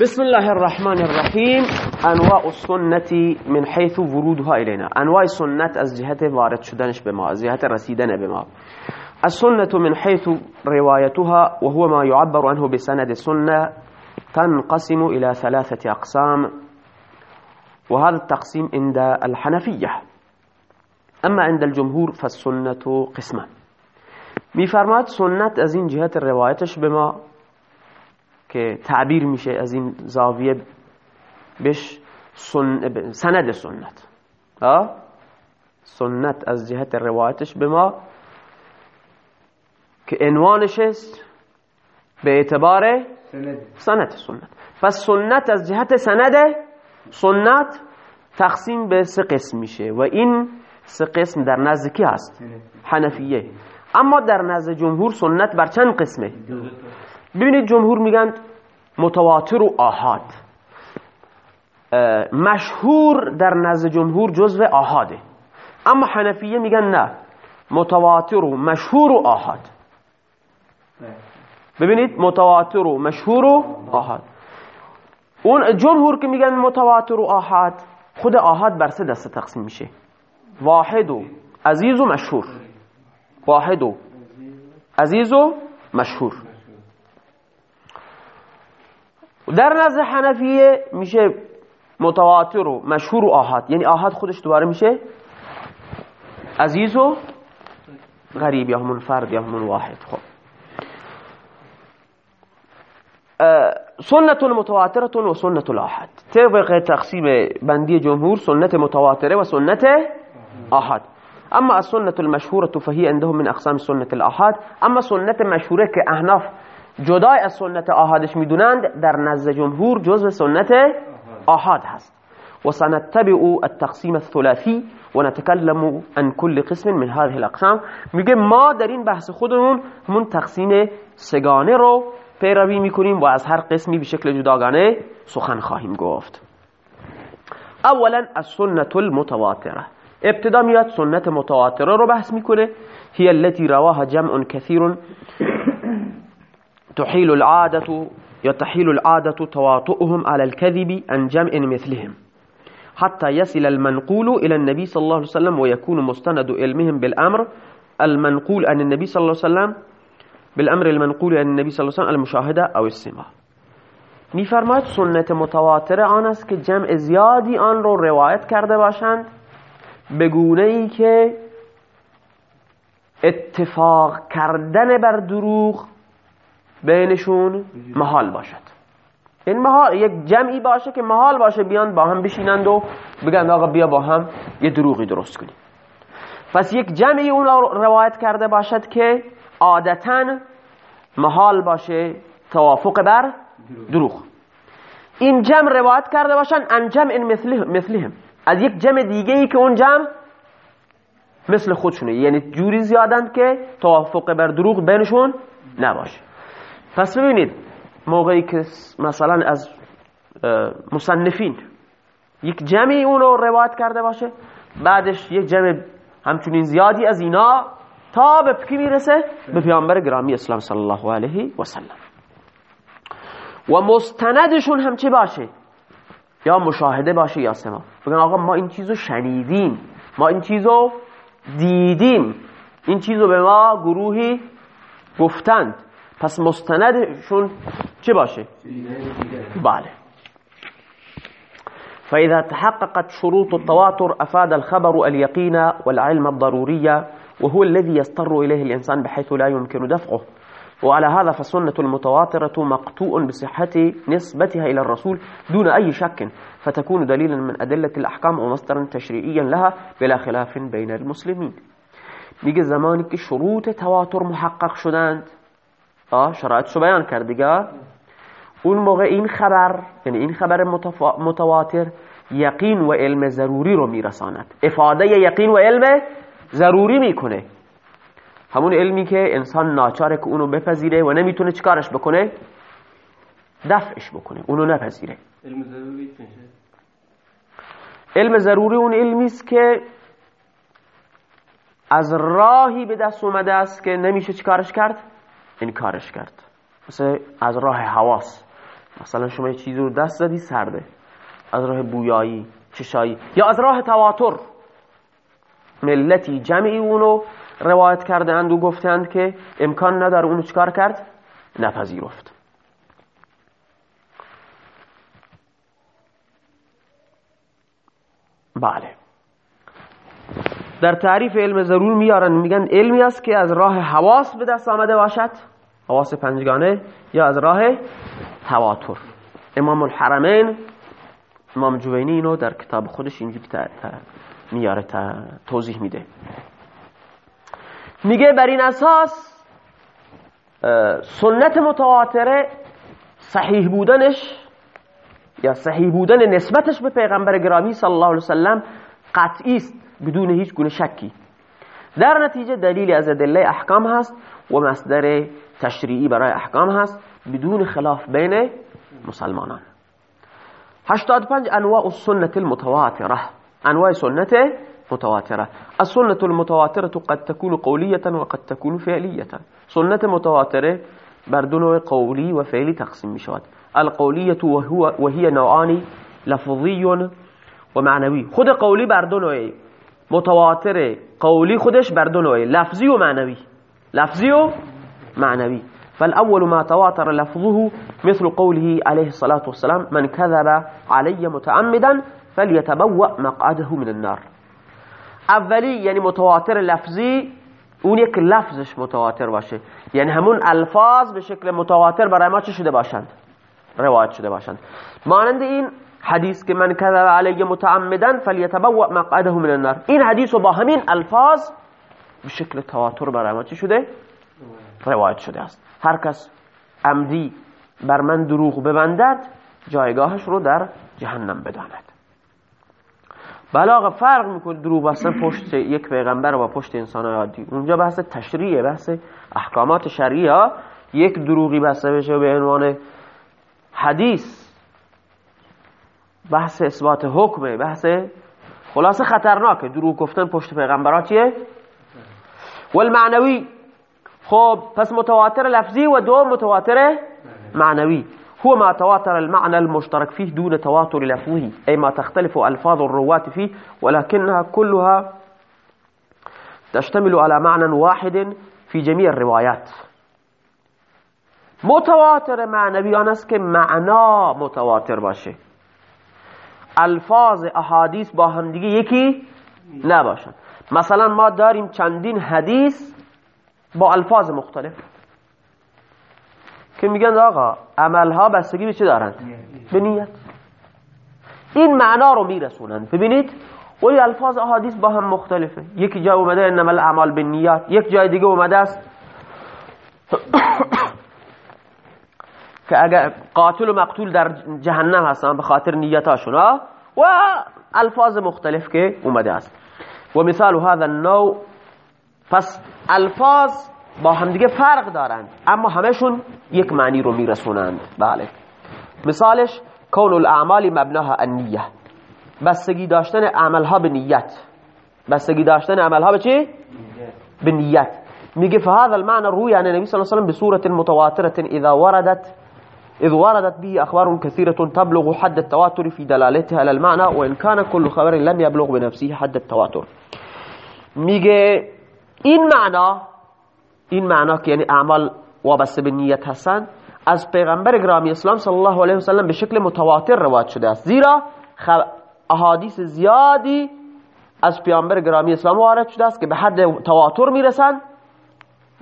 بسم الله الرحمن الرحیم انواع السنة من حيث ورودها إلينا انواع سنت از جهت وارد شدنش به ما از جهت رسیدن به ما السنة من حيث روايتها وهو ما يعبر عنه بسند سنة تنقسم إلى ثلاثة أقسام وهذا التقسيم عند الحنفية أما عند الجمهور فالسنة قسمان میفرماد سنت از این جهت روایتش به ما که تعبیر میشه از این زاویه بش سن... سند سنت. سنت از جهت روایتش به ما که عنوانش است به اعتبار سند. سنت. پس سنت از جهت سند سنت تقسیم به سه قسم میشه و این سه قسم در نزد کی هست؟ حنفیه. اما در نزد جمهور سنت بر چند قسمه؟ ببینید جمهور میگن متواتر و آهاد مشهور در نزد جمهور جزو آهاده اما حنفیه میگن نه متواتر و مشهور و آهاد ببینید متواتر و مشهور و آهاد اون جمهور که میگن متواتر و آهاد خود آهاد بر سه دسته تقسیم میشه. واحد و عزیز و مشهور. واحد و عزیز و مشهور. در نزد حنفیه میشه متواتر و مشهور و آهاد یعنی آهاد خودش دوباره میشه عزیز و غریب یا همون فرد یا همون واحد. خب. سنت متواترة و سنت الاحاد طبق تقسیم بندی جمهور سنت متواتره و سنت آحاد. اما السنة المشهورة فهي عندهم من اقسام سنت الاحاد اما سنت مشهوره که احناف جدای از سنت آحادش می‌دونند در نزد جمهور جزء سنت آحاد هست. و سنتبع التقسیم الثلاثی و نتکلم عن كل قسم من هذه الاقسام. میگه ما در این بحث خودمون همون تقسیم سگانه رو پیروی می‌کنیم و از هر قسمی به شکل جداگانه سخن خواهیم گفت. اولا السنة المتواتره. ابتدا میاد سنت متواتره رو بحث می‌کنه. هي التي رواها جمع كثير تحيل العادة يتحيل العادة تواطؤهم على الكذب عن جمع مثلهم حتى يصل المنقول إلى النبي صلى الله عليه وسلم ويكون مستند علمهم بالأمر المنقول عن النبي صلى الله عليه وسلم بالأمر المنقول عن النبي صلى الله عليه وسلم المشاهدة أو السماع. میفرماید سنت متواتره آن است که جمع زیادی آن رو روایت کرده باشند به گونه ای که اتفاق کردن بر دروغ بینشون محال باشد. این محال یک جمعی باشه که محال باشه بیان با هم بشینند و بگن آقا بیا با هم یه دروغی درست کنیم. پس یک جمعی اون روایت کرده باشد که عادتا محال باشه توافق بر دروغ. این جمع روایت کرده باشن ان جمع مثلهم از یک جمع دیگه ای که اون جمع مثل خودشونه. یعنی جوری زیادند که توافق بر دروغ بینشون نباشه. پس ببینید موقعی که مثلا از مصنفین یک جمعی اون رو روایت کرده باشه بعدش یک جمع همچنین زیادی از اینا تا به کی می‌رسه؟ به پیامبر گرامی اسلام صلی الله علیه و سلم. و مستندشون هم چه باشه؟ یا مشاهده باشه یا سما بگن آقا ما این چیزو شنیدیم ما این چیزو دیدیم. این چیزو به ما گروهی گفتند. پس مستندشون چه باشه؟ بله. فإذا تحققت شروط التواتر أفاد الخبر اليقين والعلم الضرورية وهو الذي يضطر إليه الإنسان بحيث لا يمكن دفعه. وعلى هذا فالسنة المتواترة مقطوع بصحة نسبتها إلى الرسول دون أي شك فتكون دليلا من أدلة الأحكام ومصدرا تشريعيا لها بلا خلاف بين المسلمين. میگه زمانی که شروط تواتر محقق شدند آه شرایطشو بیان کرد دیگه. اون موقع این خبر یعنی این خبر متواتر یقین و علم ضروری رو میرساند. افاده یقین و علم ضروری می‌کنه. همون علمی که انسان ناچاره که اونو بپذیره و نمی‌تونه چیکارش بکنه؟ دفعش بکنه. اونو نپذیره. علم ضروری علم ضروری اون علمی است که از راهی به دست اومده است که نمیشه چیکارش کرد؟ این کارش کرد. مثل از راه حواس. مثلا شما یه چیزی رو دست دادی سرده. از راه بویایی چشایی. یا از راه تواتر. ملتی جمعی اونو روایت کرده اند و گفتند که امکان نداره اونو چکار کرد؟ نپذیرفت. بله. در تعریف علم ضرور میارن. میگن علمی است که از راه حواس به دست آمده باشد. حواس پنجگانه یا از راه تواتر. امام الحرمین امام جوینی اینو در کتاب خودش اینجوری میاره توضیح میده. میگه بر این اساس سنت متواتره صحیح بودنش یا صحیح بودن نسبتش به پیغمبر گرامی صلی الله علیه وسلم قطعی است بدون هیچ گونه شکی. در نتیجه دلیل از ادله احکام هست و مصدر تشریعی برای احکام هست بدون خلاف بین مسلمانان. 85 انواع السنة المتواترة. انواع سنت متواترة. السنة المتواترة قد تكون قولية وقد تكون فعلية. سنت متواترة بردنو قولي وفعلي تقسيم شود. القولية هی وهي نوعان لفظي ومعنوي خود قولي نوعی متواتر قولی خودش بر دو نوعه لفظی و معنوی. لفظی و معنوی. فالأول ما تواتر لفظه مثل قوله عليه الصلاة والسلام من كذب علي متعمدا فليتبوأ مقعده من النار. اولی یعنی متواتر لفظی اون یک لفظش متواتر باشه. یعنی همون الفاظ به شکل متواتر برای ما چه شده باشند؟ روایت شده باشند. مانند این حدیث که من کذب علی متعمدا فلیتبوأ مقعده من النار. این حدیث با همین الفاظ به شکل تواتر ما چه شده؟ روایت شده است. هر کس عمدی بر من دروغ ببندد جایگاهش رو در جهنم بداند. بله فرق می‌کنه دروغ بستن پشت یک پیغمبر و پشت انسان عادی. اونجا بحث تشریعه بحث احکامات شریعه. یک دروغی بسته بشه به عنوان حدیث. بحث اثبات حکمه بحث خلاصه خطرناکه. دروغ گفتن پشت پیغمبرات چیه؟ والمعنوی. خب پس متواتر لفظی و دو متواتر معنوی. هو ما تواتر المعنى المشترك فيه دون تواتر لفظه أي ما تختلف ألفاظ الرواة فيه ولكنها كلها تشتمل على معنى واحد في جميع الروايات متواتر معنوی آن است که معنا متواتر باشه. الفاظ احادیث با هم دیگه یکی نباشن. مثلا ما داریم چندین حدیث با الفاظ مختلف. که میگن آقا عملها بستگی به چی دارن؟ به نیت. این معنا رو میرسونن. ببینید ولی الفاظ احادیث با هم مختلفه. یکی جای اومده انما الاعمال بالنیات یک جای دیگه اومده است. که اگر قاتل و مقتول در جهنم هستن به خاطر نیتاشون و الفاظ مختلف که اومده است. و مثال هذا النوع پس الفاظ با همدیگه فرق دارند اما همشون یک معنی رو میرسونند. بله. مثالش کون الاعمال مبناها النیه. بستگی داشتن عملها به نیت. بستگی داشتن عملها به چی؟ به نیت. میگه فهذا المعنى روی عن النبي صلى الله عليه وسلم بصورة متواترة اذا وردت إذ وردت به أخبار كثيرة تبلغ حد التواتر في دلالتها على المعنى وإن كان كل خبر لم يبلغ بنفسه حد التواتر. میگه این معنا این معنا که یعنی اعمال وابسته به نیت از پیغمبر گرامی اسلام صلی الله علیه و سلم به شکل متواتر روایت شده است. زیرا احادیث زیادی از پیامبر گرامی اسلام وارد شده است که به حد تواتر می‌رسند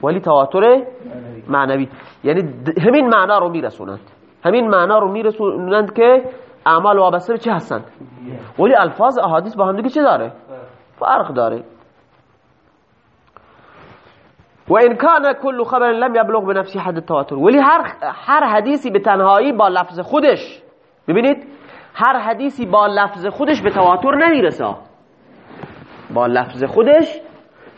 ولی تواتر معنوی. یعنی همین معنا رو میرسونند. همین معنا رو میرسونند که اعمال وابسته به چه هستند. ولی الفاظ احادیث با هم دیگه چه داره؟ فرق داره. و ان کان کل خبر لم یبلغ به حد التواتر. ولی هر هر حدیثی به تنهایی با لفظ خودش ببینید هر حدیثی با لفظ خودش به تواتر نمی‌رسه. با لفظ خودش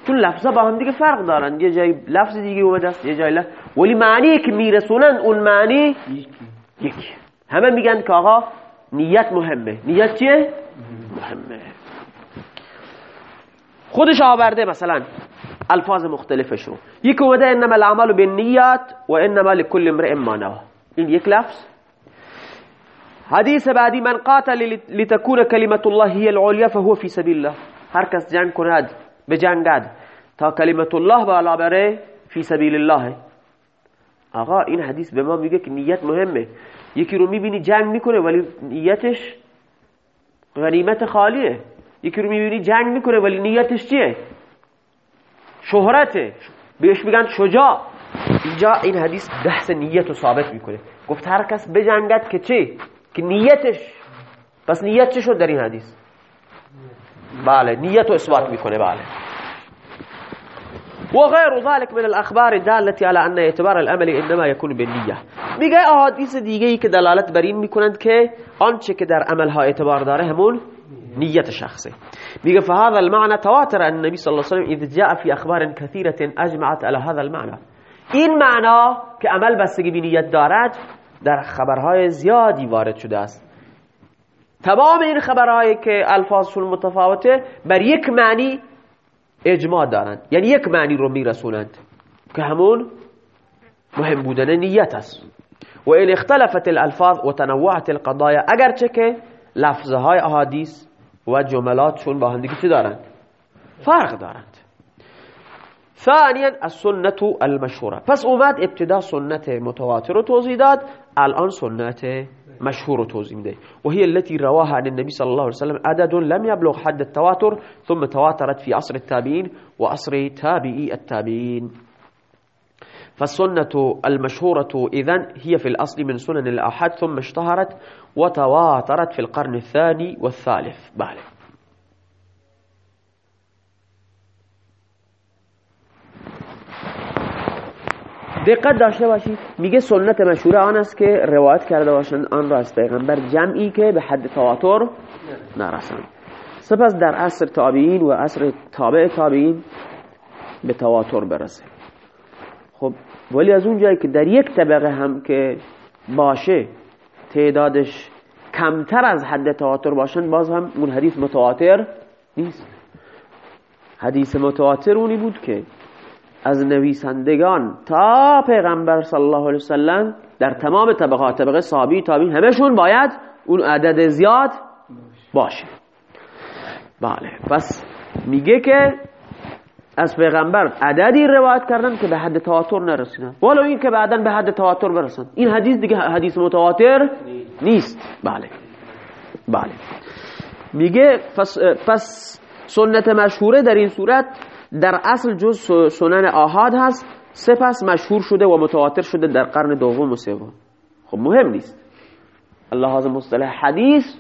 چون لفظا با هم دیگه فرق دارن. یه جای لفظ دیگه اومده است یه جای لفظ ولی معنی که میرسونن اون معنی یکی. همه میگن که آقا نیت مهمه. نیت چیه؟ مهمه. خودش آورده مثلا الفاظ مختلفش رو یک اومده انما الاعمال بالنیات و انما لكل امرئ ما نوى این یک لفظ. حدیث بعدی من قاتل لتكون کلمت الله هي العليا فهو في سبيل الله. هر کس جنگ کند به جنگد تا کلمت الله بالا بره فی سبیل الله. آقا این حدیث به ما میگه که نیت مهمه. یکی رو می‌بینی جنگ می‌کنه ولی نیتش غنیمت خالیه. یکی رو می‌بینی جنگ می‌کنه ولی نیتش چیه؟ شهرته. بهش میگن شجاع. اینجا این حدیث بحث نیت رو ثابت می‌کنه. گفت هر کس بجنگد که چه که نیتش. پس نیت چه شد در این حدیث؟ بله نیت رو اثبات می‌کنه بله. وغير ذلك من الاخبار الداله على ان اعتبار الامل انما يكون بالنيه میگه احادیث دیگه ای که دلالت بر این می‌کنند که آنچه که در عمل ها اعتبار داره همون نیت شخصه. میگه فهذا المعنى تواتر ان النبي صلى الله عليه وسلم اذ جاء في اخبار كثيره اجمعت على هذا المعنى. این معنا که عمل بستگی به نیت دارد در خبرهای زیادی وارد شده است. تمام این خبرهایی که الفاظشون متفاوته بر یک معنی إجماع دارند یعنی یک معنی رو میرسونند که همون مهم بودن نیت است. و این اختلفت الالفاظ و تنوعت القضايا. اگرچه که لفظه های احادیث و جملاتشون با هم دیگه چی دارند فرق دارند. ثانیا السنة المشهوره. پس اومد ابتدا سنت متواتر رو توضیح داد. الان سنت مشهور توضیح میده وهي التي رواها عن النبي صلى الله عليه وسلم عدد لم يبلغ حد التواتر ثم تواترت في عصر التابعين وعصر تابعي التابعين. فالسنة المشهورة إذن هي في الأصل من سنن الأحد ثم اشتهرت وتواترت في القرن الثاني والثالث. بله دقت داشته باشید. میگه سنت مشهور آن است که روایت کرده باشند آن را از پیغمبر جمعی که به حد تواتر نرسند. سپس در عصر تابعین و عصر تابع تابعین به تواتر برسه. خب ولی از اون که در یک طبقه هم که باشه تعدادش کمتر از حد تواتر باشند باز هم اون حدیث متواتر نیست. حدیث متواتر اونی بود که از نویسندگان تا پیغمبر صلی الله علیه وسلم در تمام طبقات طبقه صحابی تابعین همشون باید اون عدد زیاد باشه. بله پس میگه که از پیغمبر عددی روایت کردن که به حد تواتر نرسیدن. ولو این که بعدا به حد تواتر برسن. این حدیث دیگه حدیث متواتر نیست. بله. بله. میگه پس, پس سنت مشهوره در این صورت در اصل جز سنن آهاد هست سپس مشهور شده و متواتر شده در قرن دوم و سوم. خب مهم نیست. الله از مصطلح حدیث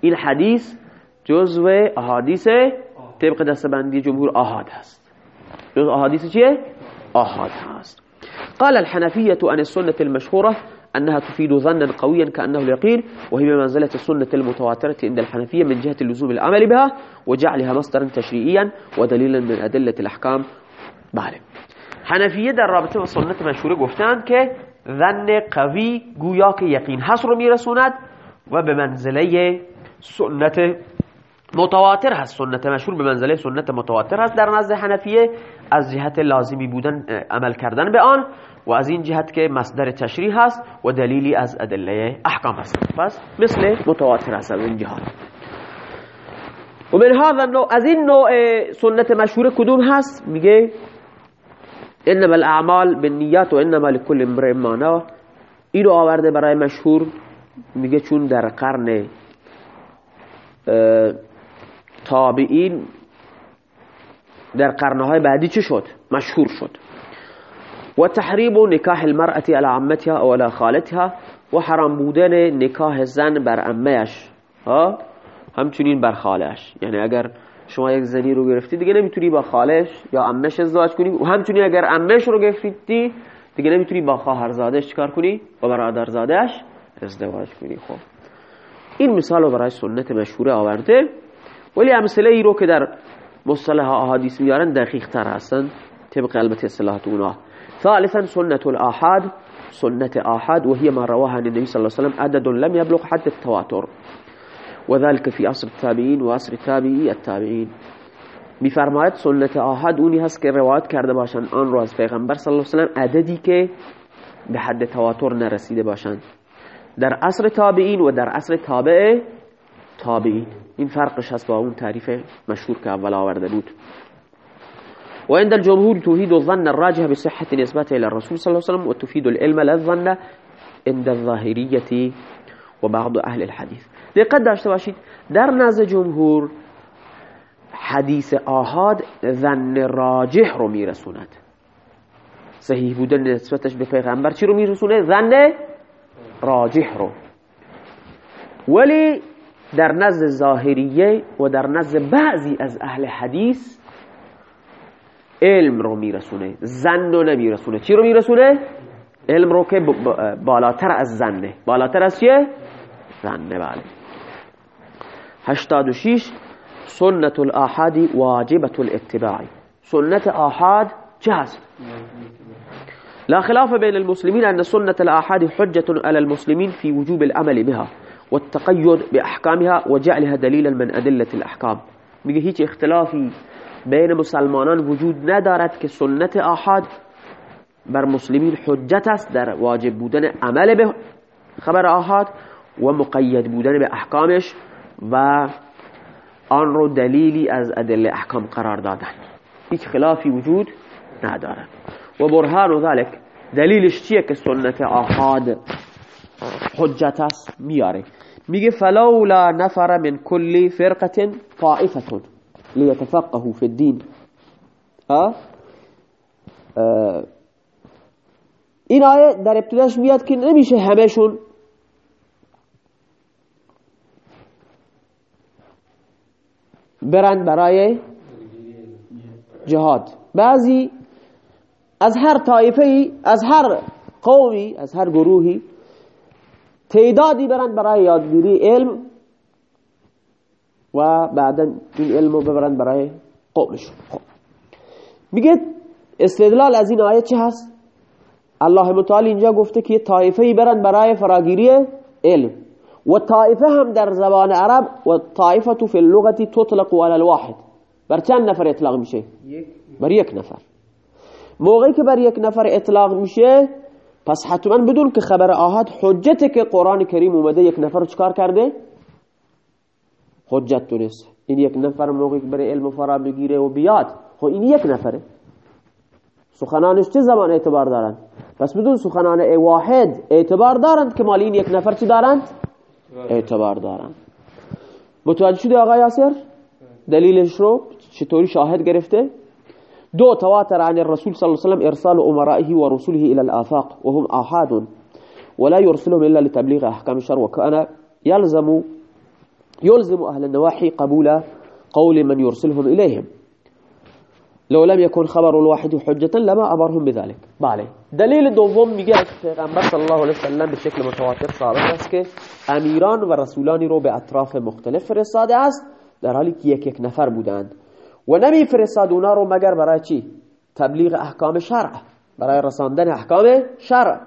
این حدیث جزو احادیث طبق دستبندی جمهور آهاد هست. جزو احادیث چیه؟ آهاد هست. قال الحنفية عن السنة المشهورة أنها تفيد ظنا قويا كأنه اليقين وهي بمنزلة السنة المتواترة عند الحنفية من جهة اللزوم العمل بها وجعلها مصدرا تشريعيا ودليلا من أدلة الأحكام بله حنفیه در رابطة با سنت مشهوره گفتند ظن قوی گویا که یقین هست رو میرسوند و متواتر هست. سنت مشهور به منزله سنت متواتر هست. در نزد حنفیه از جهت لازمی بودن عمل کردن به آن. و از این جهت که مصدر تشریح هست و دلیلی از ادله احکام هست پس مثل متواتر هست از این جهت و من هذا النوع از این نوع سنت مشهور کدوم هست؟ میگه انما الاعمال بالنیات و انما لكل امرئ ما نوى اینو آورده برای مشهور. میگه چون در قرن تابعین در قرنهای بعدی چه شد؟ مشهور شد. و تحریم نکاح المرأة على عمتها او على خالتها و حرام بودن نکاح زن بر امهش ها؟ همچنین بر خالش یعنی اگر شما یک زنی رو گرفتی دیگه نمی‌تونی با خالش یا امش ازدواج کنی. و همچنین اگر امش رو گرفتی دیگه نمی‌تونی با خواهرزادش چیکار کنی؟ و برادرزادش ازدواج کنی. خب. این مثال رو برای سنت مشهور آورده. ولی امثله ای رو که در مصطلح احادیث میارن دقیق تر هستن. طبق البته اصطلاحات اونها ثالثا سنت الاحاد سنت آحاد وهي ما رواها عن النبي صلى الله عليه وسلم عدد لم يبلغ حد التواتر. وذلك في عصر التابعين و عصر تابعی التابعین میفرماید سنت آحاد اونی هست که روایت کرده باشن آن رو از پیغمبر صلی الله علیه و سلم عددی که به حد تواتر نرسیده باشند در عصر تابعین و در عصر تابع تابعین. این فرقش هست با اون تعریف مشهور که اول آورده بود. وعند الجمهور تفيد الظن الراجح بصحة نسبته إلى الرسول صلى الله عليه وسلم وتفيد العلم لا الظن عند الظاهرية وبعض أهل الحديث. دقت داشته باشید در نزد جمهور حدیث آهاد ظن راجح رو میرسوند. صحیح بودن نسبتش به پیغمبر چی رو میرسونه؟ ظن راجح رو. ولی در نزد ظاهریه و در نزد بعضی از أهل حدیث علم رو میرسونه زن رو نمیرسونه چی رو میرسونه؟ علم رو که بالاتر از زنه بالاتر از چیه؟ زنه بله 86 سنت الاحادی واجبت الاتباعی سنت آحاد چه هست؟ لا خلاف بين المسلمين أن سنة الآحاد حجة على المسلمين في وجوب العمل بها والتقيد بأحكامها وجعلها دليلا من أدلة الأحكام میگه هیچ اختلافی بین مسلمانان وجود ندارد که سنت آحاد بر مسلمین حجت است در واجب بودن عمل به خبر آحاد و مقید بودن به احکامش و آن رو دلیلی از ادله احکام قرار دادن. هیچ خلافی وجود ندارد. و برهان ذلك دلیلش چیه که سنت آحاد حجت است؟ میاره. میگه فلولا نفر من کل فرقه طائفه لیتفقهوا فی الدین این آیه در ابتداش میاد که نمیشه همشون برند برای جهاد. بعضی از هر طایفه از هر قومی از هر گروهی تعدادی برند برای یادگیری علم و بعدا این علم رو ببرند برای قومشون خب. میگه استدلال از این آیه چه هست؟ الله متعالی اینجا گفته که طایفه ای برند برای فراگیری علم. و طایفه هم در زبان عرب و طایفه فی اللغتی تطلق على الواحد. بر چند نفر اطلاق میشه؟ بر یک نفر. موقعی که بر یک نفر اطلاق میشه پس حتما بدون که خبر آهاد حجته که قرآن کریم اومده یک نفر رو چکار کرده؟ حجت دونست این یک نفر موقعی که برای علم فرا بگیره و بیاد خب این یک نفره. سخنانش چه زمان اعتبار دارند؟ پس بدون سخنان واحد اعتبار دارند که مال این یک نفر چی دارند؟ اعتبار دارند. متوجه شده آقا یاسر؟ دلیلش رو چطوری شاهد گرفته؟ دو تواتر عن الرسول صلى الله عليه وسلم ارسال امرائه ورسله الى الافاق وهم احاد ولا يرسلهم الا لتبليغ احكام الشرع وكان يلزم يلزم أهل النواحي قبول قول من يرسلهم إليهم. لو لم يكن خبر الواحد حجة لما أمرهم بذلك. بله دلیل دوم میگه پیغمبر صلی الله علیه وسلم به شکل متواتر ثابت است که امیران و رسولانی رو به اطراف مختلف فرستاده است. در حالی که یک یک نفر بودند. و نمی فرستاد اونا رو مگر برای چی؟ تبلیغ احکام شرع. برای رساندن احکام شرع.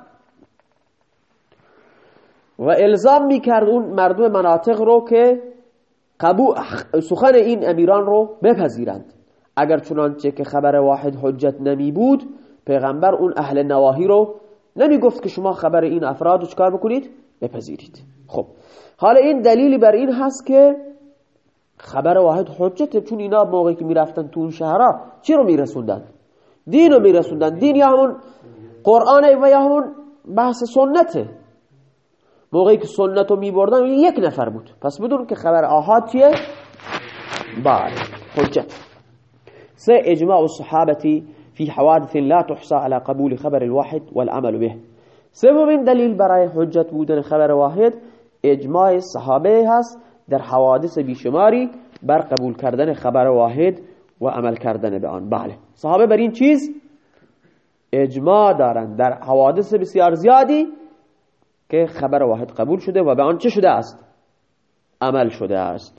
و الزام می‌کرد اون مردم مناطق رو که قبول سخن این امیران رو بپذیرند. اگر چنانچه که خبر واحد حجت نمی بود پیغمبر اون اهل نواهی رو نمی گفت که شما خبر این افراد رو چکار بکنید؟ بپذیرید. خب حالا این دلیلی بر این هست که خبر واحد حجته چون اینا موقعی که می‌رفتن تو اون شهرها چی رو میرسوندن؟ دین رو میرسوندن. دین یا همون قرآن و یا همون بحث سنته. موقعی که سنت رو میبردن یک نفر بود. پس بدون که خبر آهاد چیه؟ بله. حجت سه اجماع الصحابتی في حوادث لا تحصى على قبول خبر الواحد والعمل به. سومین دلیل برای حجت بودن خبر واحد اجماع صحابه هست در حوادث بیشماری بر قبول کردن خبر واحد و عمل کردن به آن. بله. صحابه بر این چیز اجماع دارند در حوادث بسیار زیادی که خبر واحد قبول شده و به آن چه شده است؟ عمل شده است.